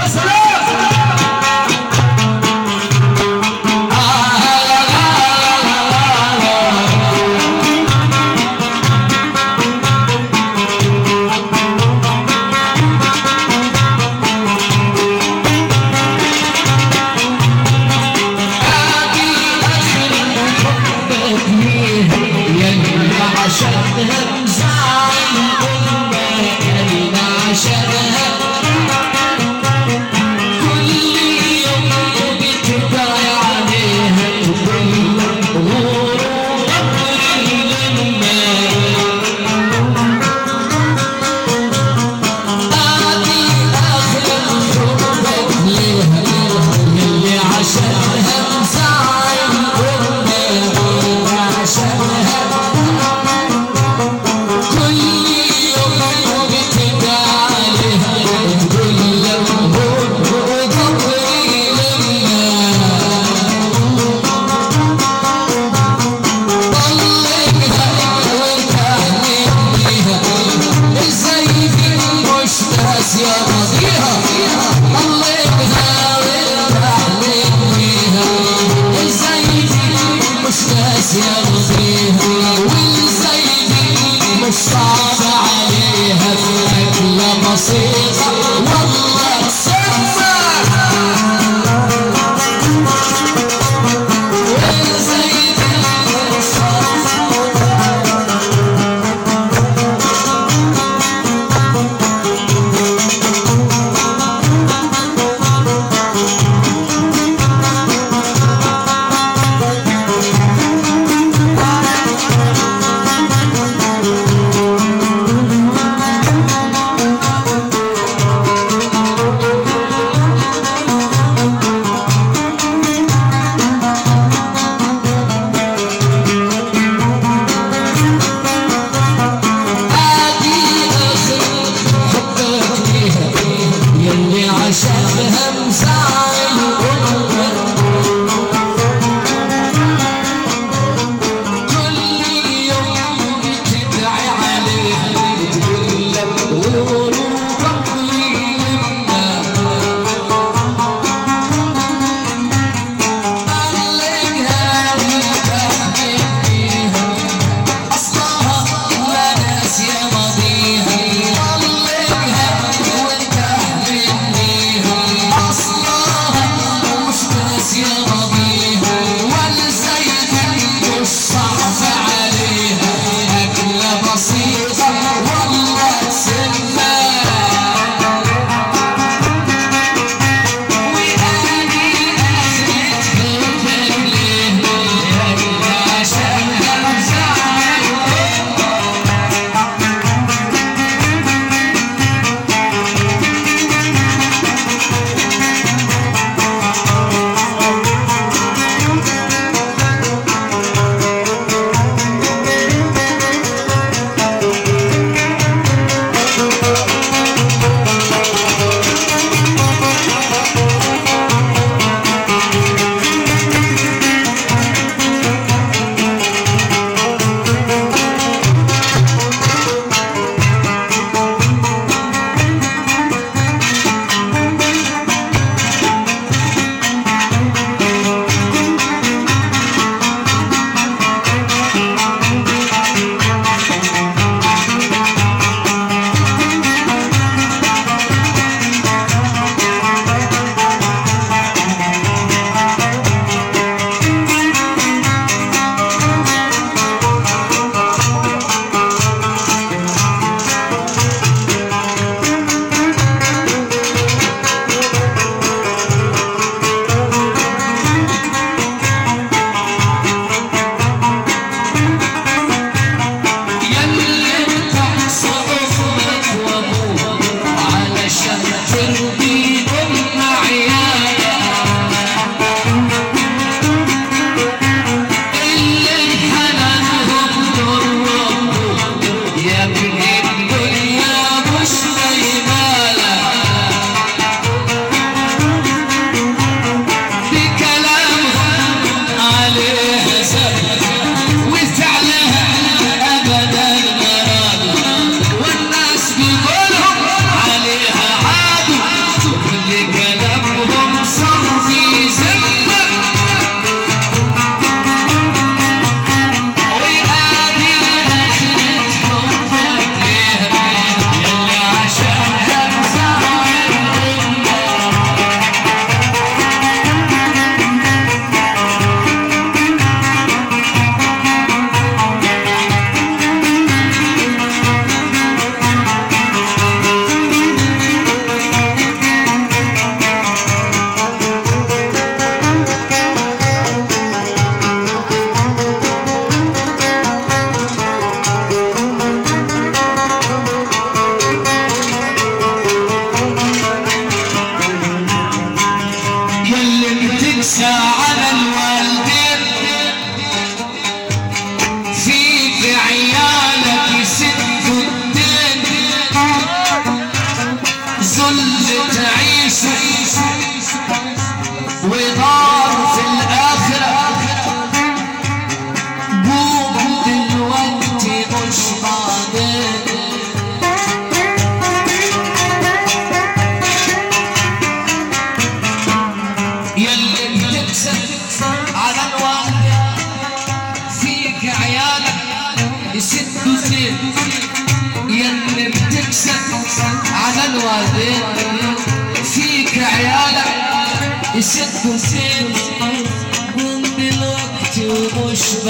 passar.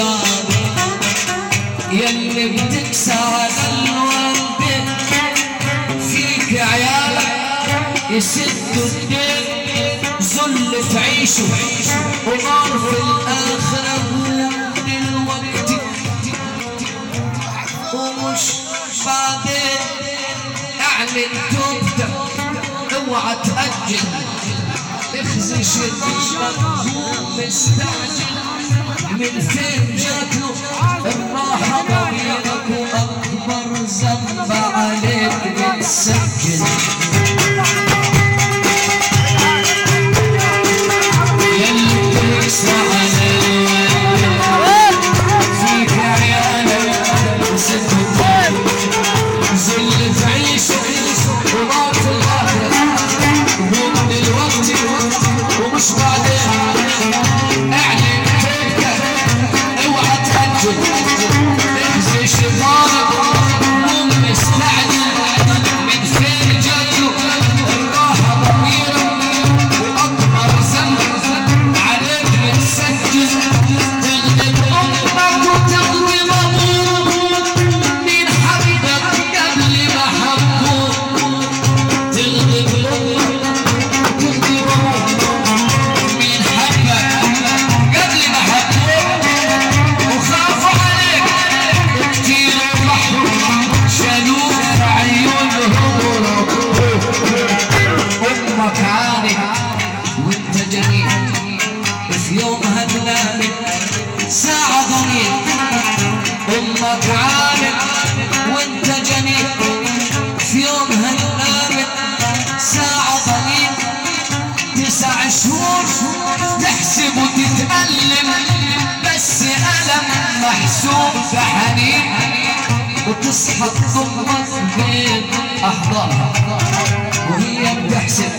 بعد يلي بتكسى على الوالدين فيك عيالك يسدوا الدين ذل تعيشوا ونار في الآخرة دلوقتي ومش بعدين أعلن توبتك اوعى تأجل. اخزي شديدك مستعجل من فين جاتله الراحة ضميرك عانت وانت جميل في يوم هنامك ساعة ضمير. أمك عانت وانت جميل. في يوم هنامك ساعة ضمير. تسع شهور تحسب وتتألم بس ألم محسوب في حنين وتصحى تضمك بين أحضانها وهي بتحسب.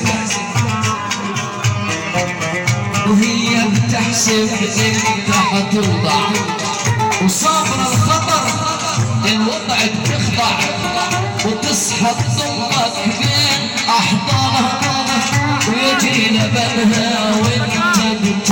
وهي بتحسب إنت حتوضع. وصابر الخطر الوضع بتخضع وتصحى تضمك بين احضانها ويجي لبنها وانت بترضع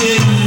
didn't